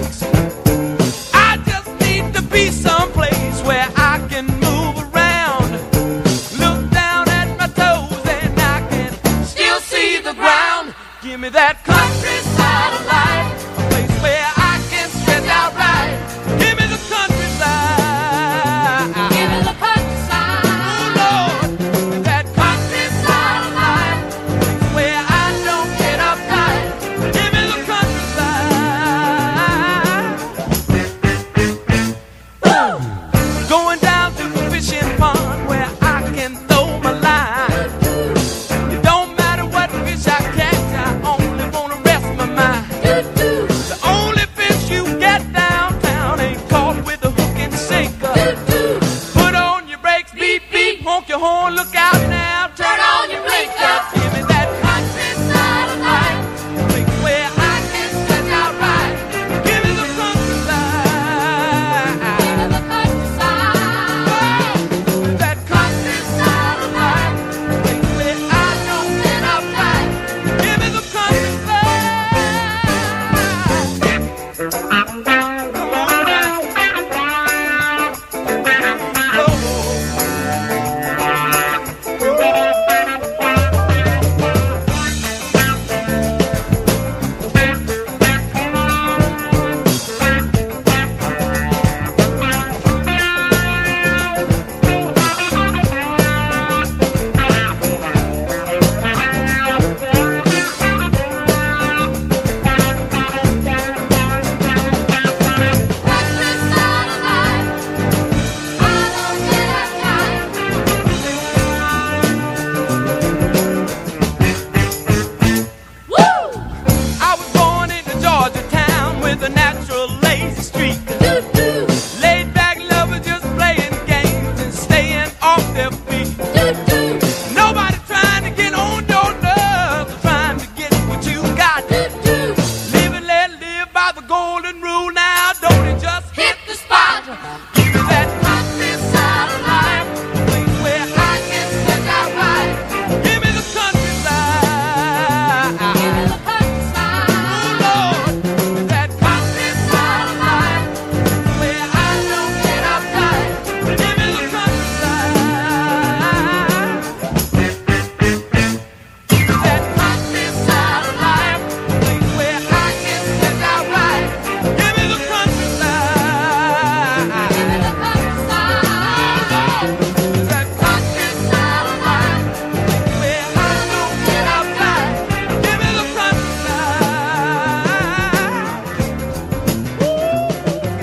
breaks. you home, look out. their feet.